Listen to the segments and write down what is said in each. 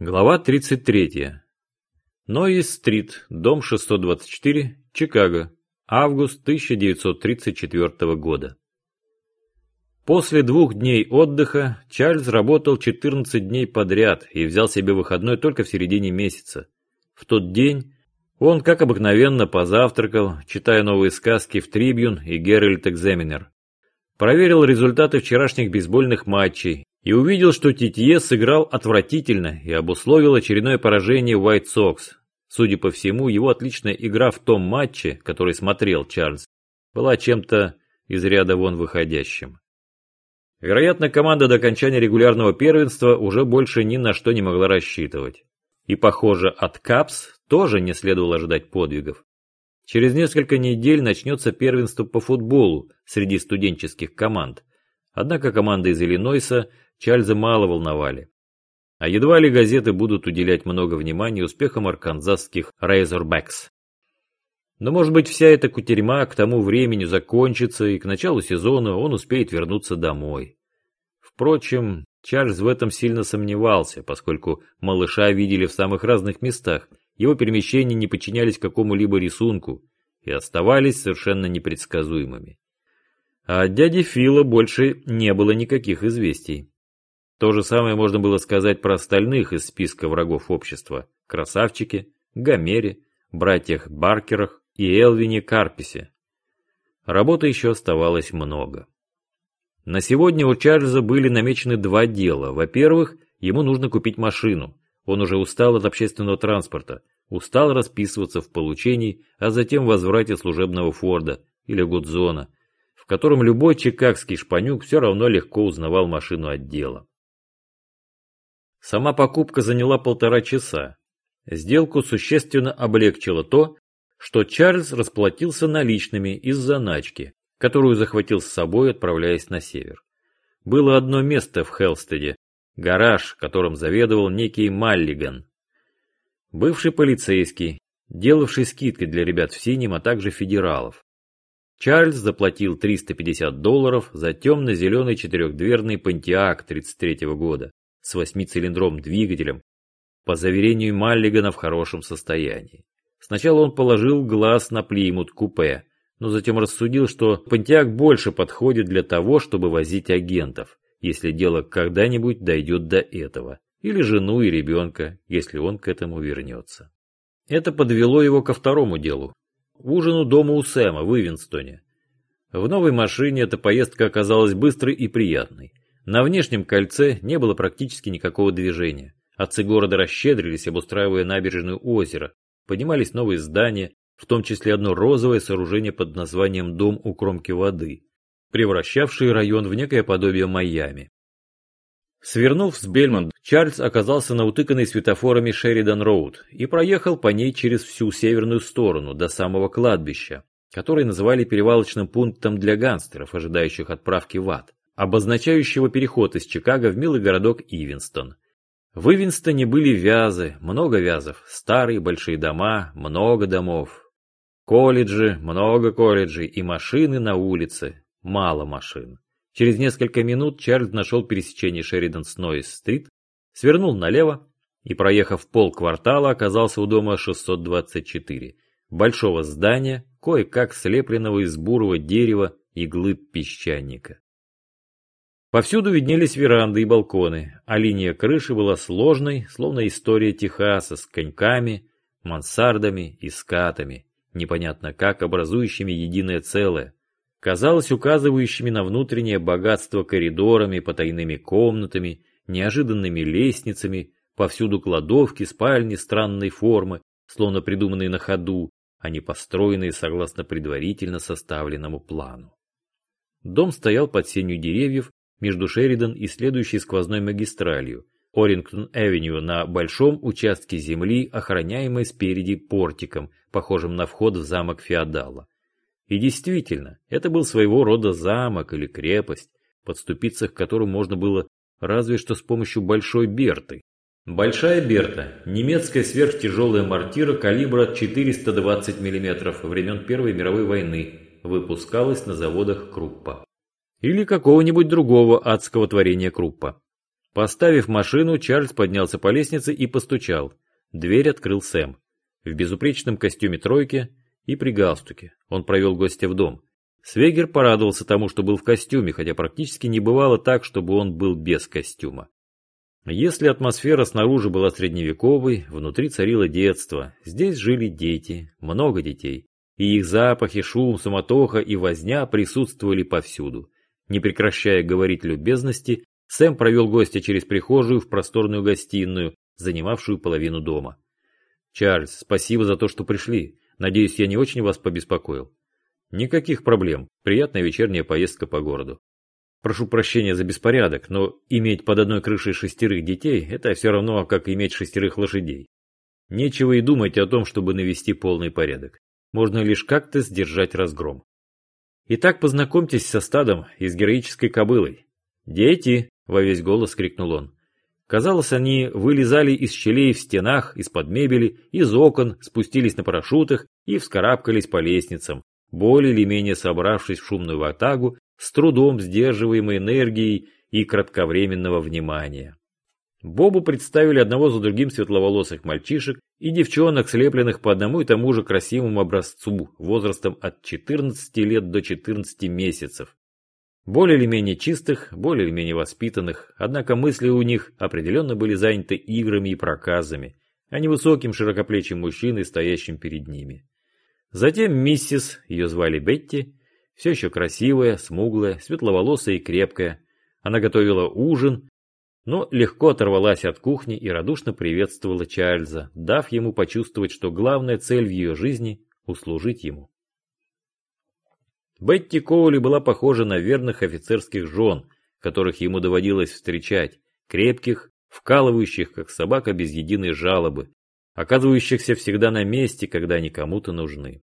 Глава 33. Нойис-стрит, дом 624, Чикаго, август 1934 года. После двух дней отдыха Чарльз работал 14 дней подряд и взял себе выходной только в середине месяца. В тот день он, как обыкновенно, позавтракал, читая новые сказки в Трибюн и Геральт Экзаменер. Проверил результаты вчерашних бейсбольных матчей и увидел, что Титье сыграл отвратительно и обусловил очередное поражение White Sox. Судя по всему, его отличная игра в том матче, который смотрел Чарльз, была чем-то из ряда вон выходящим. Вероятно, команда до окончания регулярного первенства уже больше ни на что не могла рассчитывать. И, похоже, от Капс тоже не следовало ожидать подвигов. Через несколько недель начнется первенство по футболу среди студенческих команд. Однако команда из Иллинойса Чарльза мало волновали. А едва ли газеты будут уделять много внимания успехам арканзасских Razorbacks. Но может быть вся эта кутерьма к тому времени закончится, и к началу сезона он успеет вернуться домой. Впрочем, Чарльз в этом сильно сомневался, поскольку малыша видели в самых разных местах, его перемещения не подчинялись какому-либо рисунку и оставались совершенно непредсказуемыми. А от дяди Фила больше не было никаких известий. То же самое можно было сказать про остальных из списка врагов общества. Красавчике, Гомере, братьях Баркерах и Элвине Карписе. Работы еще оставалось много. На сегодня у Чарльза были намечены два дела. Во-первых, ему нужно купить машину. Он уже устал от общественного транспорта, устал расписываться в получении, а затем возврате служебного Форда или Гудзона, в котором любой чикагский шпанюк все равно легко узнавал машину отдела. Сама покупка заняла полтора часа. Сделку существенно облегчило то, что Чарльз расплатился наличными из заначки, которую захватил с собой, отправляясь на север. Было одно место в Хелстеде, гараж, которым заведовал некий Маллиган. Бывший полицейский, делавший скидки для ребят в синем, а также федералов. Чарльз заплатил 350 долларов за темно-зеленый четырехдверный Pontiac 33 -го года с восьмицилиндром двигателем, по заверению Маллигана в хорошем состоянии. Сначала он положил глаз на Плимут купе, но затем рассудил, что Понтиак больше подходит для того, чтобы возить агентов, если дело когда-нибудь дойдет до этого, или жену и ребенка, если он к этому вернется. Это подвело его ко второму делу – ужину дома у Сэма в Ивенстоне. В новой машине эта поездка оказалась быстрой и приятной – на внешнем кольце не было практически никакого движения. Отцы города расщедрились, обустраивая набережную озера. Поднимались новые здания, в том числе одно розовое сооружение под названием «Дом у кромки воды», превращавший район в некое подобие Майами. Свернув с Бельмонт, Чарльз оказался на утыканной светофорами Шеридан-Роуд и проехал по ней через всю северную сторону, до самого кладбища, которое называли перевалочным пунктом для гангстеров, ожидающих отправки в ад обозначающего переход из Чикаго в милый городок Ивинстон. В Ивинстоне были вязы, много вязов, старые большие дома, много домов. Колледжи, много колледжей и машины на улице, мало машин. Через несколько минут Чарльз нашел пересечение Шеридан-Снойс-стрит, свернул налево и, проехав полквартала, оказался у дома 624, большого здания, кое-как слепленного из бурого дерева и глыб песчаника. Повсюду виднелись веранды и балконы, а линия крыши была сложной, словно история Техаса с коньками, мансардами и скатами, непонятно как образующими единое целое, казалось указывающими на внутреннее богатство коридорами, потайными комнатами, неожиданными лестницами, повсюду кладовки, спальни странной формы, словно придуманные на ходу, а не построенные согласно предварительно составленному плану. Дом стоял под сенью деревьев, между Шеридан и следующей сквозной магистралью, Орингтон-Эвеню на большом участке земли, охраняемой спереди портиком, похожим на вход в замок Феодала. И действительно, это был своего рода замок или крепость, подступиться к которому можно было разве что с помощью Большой Берты. Большая Берта – немецкая сверхтяжелая мортира калибра 420 мм времен Первой мировой войны, выпускалась на заводах Круппа или какого-нибудь другого адского творения Круппа. Поставив машину, Чарльз поднялся по лестнице и постучал. Дверь открыл Сэм. В безупречном костюме тройки и при галстуке. Он провел гостя в дом. Свегер порадовался тому, что был в костюме, хотя практически не бывало так, чтобы он был без костюма. Если атмосфера снаружи была средневековой, внутри царило детство. Здесь жили дети, много детей. И их запахи, шум, суматоха и возня присутствовали повсюду. Не прекращая говорить любезности, Сэм провел гостя через прихожую в просторную гостиную, занимавшую половину дома. «Чарльз, спасибо за то, что пришли. Надеюсь, я не очень вас побеспокоил». «Никаких проблем. Приятная вечерняя поездка по городу. Прошу прощения за беспорядок, но иметь под одной крышей шестерых детей – это все равно, как иметь шестерых лошадей. Нечего и думать о том, чтобы навести полный порядок. Можно лишь как-то сдержать разгром. Итак, познакомьтесь со стадом и с героической кобылой. «Дети!» – во весь голос крикнул он. Казалось, они вылезали из щелей в стенах, из-под мебели, из окон, спустились на парашютах и вскарабкались по лестницам, более или менее собравшись в шумную ватагу, с трудом сдерживаемой энергией и кратковременного внимания. Бобу представили одного за другим светловолосых мальчишек и девчонок, слепленных по одному и тому же красивому образцу, возрастом от 14 лет до 14 месяцев. Более или менее чистых, более или менее воспитанных, однако мысли у них определенно были заняты играми и проказами, а не высоким широкоплечим мужчиной, стоящим перед ними. Затем миссис, ее звали Бетти, все еще красивая, смуглая, светловолосая и крепкая. Она готовила ужин, но легко оторвалась от кухни и радушно приветствовала Чарльза, дав ему почувствовать, что главная цель в ее жизни – услужить ему. Бетти Коули была похожа на верных офицерских жен, которых ему доводилось встречать, крепких, вкалывающих, как собака без единой жалобы, оказывающихся всегда на месте, когда они кому-то нужны.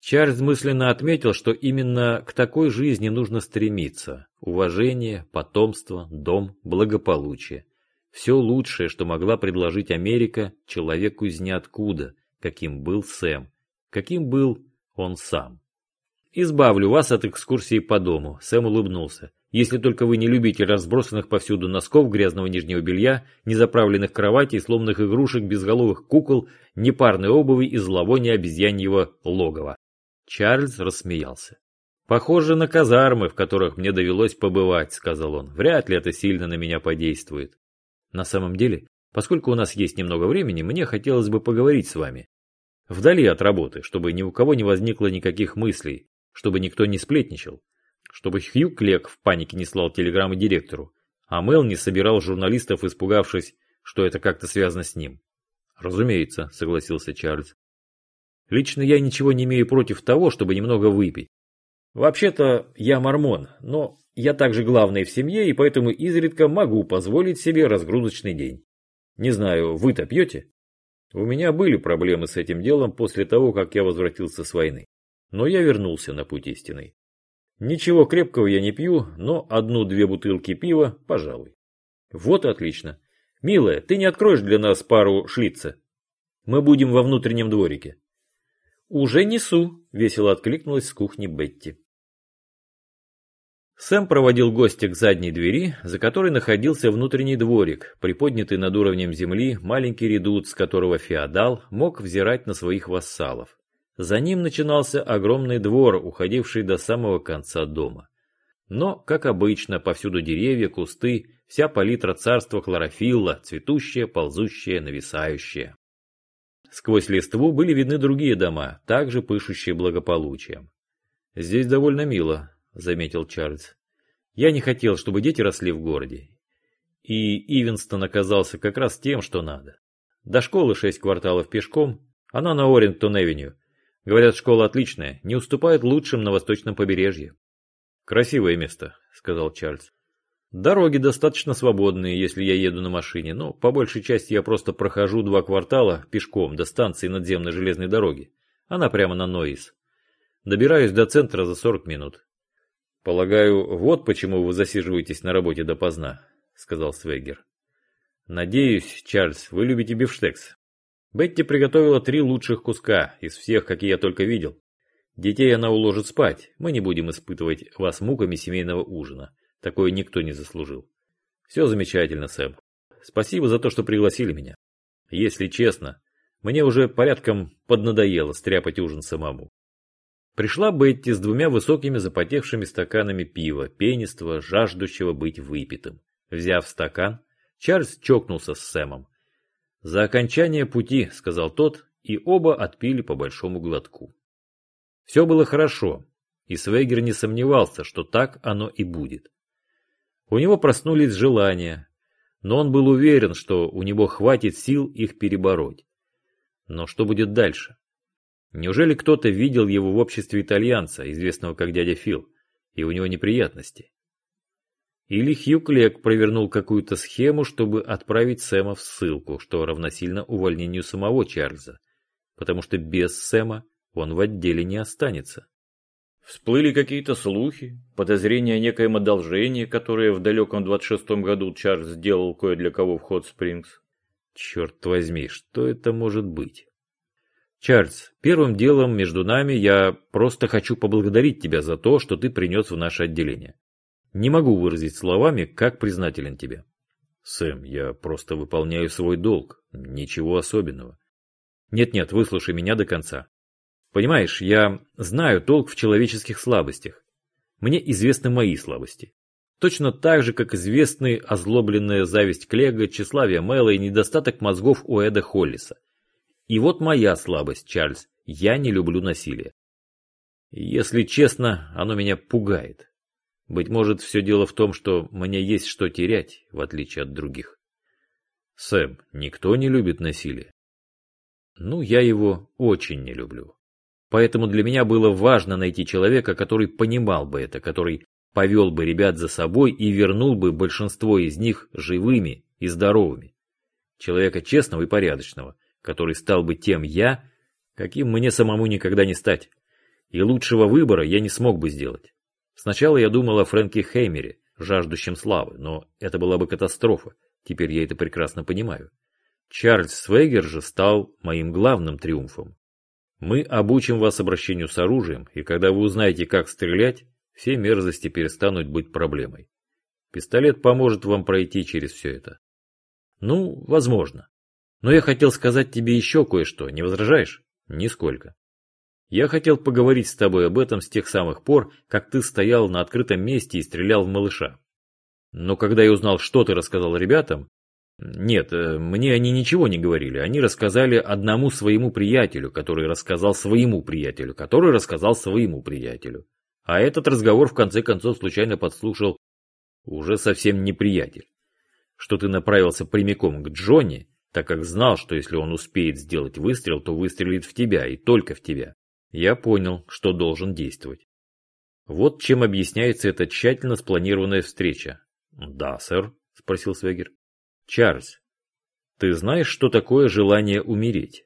Чарльз мысленно отметил, что именно к такой жизни нужно стремиться. Уважение, потомство, дом, благополучие. Все лучшее, что могла предложить Америка человеку из ниоткуда, каким был Сэм, каким был он сам. «Избавлю вас от экскурсии по дому», — Сэм улыбнулся. «Если только вы не любите разбросанных повсюду носков, грязного нижнего белья, незаправленных кроватей, сломанных игрушек, безголовых кукол, непарной обуви и зловония обезьяньего логова». Чарльз рассмеялся. «Похоже на казармы, в которых мне довелось побывать», — сказал он. «Вряд ли это сильно на меня подействует. На самом деле, поскольку у нас есть немного времени, мне хотелось бы поговорить с вами. Вдали от работы, чтобы ни у кого не возникло никаких мыслей, чтобы никто не сплетничал, чтобы Хью Клек в панике не слал телеграммы директору, а Мел не собирал журналистов, испугавшись, что это как-то связано с ним. «Разумеется», — согласился Чарльз. «Лично я ничего не имею против того, чтобы немного выпить. Вообще-то я мормон, но я также главный в семье, и поэтому изредка могу позволить себе разгрузочный день. Не знаю, вы-то пьете?» У меня были проблемы с этим делом после того, как я возвратился с войны но я вернулся на путь истинный. Ничего крепкого я не пью, но одну-две бутылки пива, пожалуй. Вот отлично. Милая, ты не откроешь для нас пару шлица? Мы будем во внутреннем дворике. Уже несу, весело откликнулась с кухни Бетти. Сэм проводил гостя к задней двери, за которой находился внутренний дворик, приподнятый над уровнем земли маленький редут, с которого феодал мог взирать на своих вассалов. За ним начинался огромный двор, уходивший до самого конца дома. Но, как обычно, повсюду деревья, кусты, вся палитра царства хлорофилла, цветущая, ползущая, нависающая. Сквозь листву были видны другие дома, также пышущие благополучием. «Здесь довольно мило», — заметил Чарльз. «Я не хотел, чтобы дети росли в городе. И Ивенстон оказался как раз тем, что надо. До школы шесть кварталов пешком, она на Орингтон-Эвеню, Говорят, школа отличная, не уступает лучшим на восточном побережье. Красивое место, сказал Чарльз. Дороги достаточно свободные, если я еду на машине, но по большей части я просто прохожу два квартала пешком до станции надземной железной дороги. Она прямо на Ноис. Добираюсь до центра за 40 минут. Полагаю, вот почему вы засиживаетесь на работе допоздна, сказал Свегер. Надеюсь, Чарльз, вы любите бифштекс. Бетти приготовила три лучших куска из всех, какие я только видел. Детей она уложит спать, мы не будем испытывать вас муками семейного ужина. Такое никто не заслужил. Все замечательно, Сэм. Спасибо за то, что пригласили меня. Если честно, мне уже порядком поднадоело стряпать ужин самому. Пришла Бетти с двумя высокими запотевшими стаканами пива, пенистого, жаждущего быть выпитым. Взяв стакан, Чарльз чокнулся с Сэмом. «За окончание пути», — сказал тот, и оба отпили по большому глотку. Все было хорошо, и Свегер не сомневался, что так оно и будет. У него проснулись желания, но он был уверен, что у него хватит сил их перебороть. Но что будет дальше? Неужели кто-то видел его в обществе итальянца, известного как дядя Фил, и у него неприятности? Или Хью Клек провернул какую-то схему, чтобы отправить Сэма в ссылку, что равносильно увольнению самого Чарльза, потому что без Сэма он в отделе не останется. Всплыли какие-то слухи, подозрения о некоем одолжении, которое в далеком 26-м году Чарльз сделал кое для кого в Хот Спрингс. Черт возьми, что это может быть? Чарльз, первым делом между нами я просто хочу поблагодарить тебя за то, что ты принес в наше отделение. Не могу выразить словами, как признателен тебе. Сэм, я просто выполняю свой долг. Ничего особенного. Нет-нет, выслушай меня до конца. Понимаешь, я знаю толк в человеческих слабостях. Мне известны мои слабости. Точно так же, как известны озлобленная зависть Клега, тщеславие Мэла и недостаток мозгов у Эда Холлиса. И вот моя слабость, Чарльз. Я не люблю насилие. Если честно, оно меня пугает. Быть может, все дело в том, что мне есть что терять, в отличие от других. Сэм, никто не любит насилие. Ну, я его очень не люблю. Поэтому для меня было важно найти человека, который понимал бы это, который повел бы ребят за собой и вернул бы большинство из них живыми и здоровыми. Человека честного и порядочного, который стал бы тем я, каким мне самому никогда не стать. И лучшего выбора я не смог бы сделать. Сначала я думал о Фрэнке Хеймере, жаждущем славы, но это была бы катастрофа. Теперь я это прекрасно понимаю. Чарльз Свегер же стал моим главным триумфом. Мы обучим вас обращению с оружием, и когда вы узнаете, как стрелять, все мерзости перестанут быть проблемой. Пистолет поможет вам пройти через все это. Ну, возможно. Но я хотел сказать тебе еще кое-что, не возражаешь? Нисколько. Я хотел поговорить с тобой об этом с тех самых пор, как ты стоял на открытом месте и стрелял в малыша. Но когда я узнал, что ты рассказал ребятам, нет, э, мне они ничего не говорили. Они рассказали одному своему приятелю, который рассказал своему приятелю, который рассказал своему приятелю. А этот разговор в конце концов случайно подслушал уже совсем не приятель. Что ты направился прямиком к Джонни, так как знал, что если он успеет сделать выстрел, то выстрелит в тебя и только в тебя. Я понял, что должен действовать. Вот чем объясняется эта тщательно спланированная встреча. Да, сэр, спросил Свегер. Чарльз, ты знаешь, что такое желание умереть?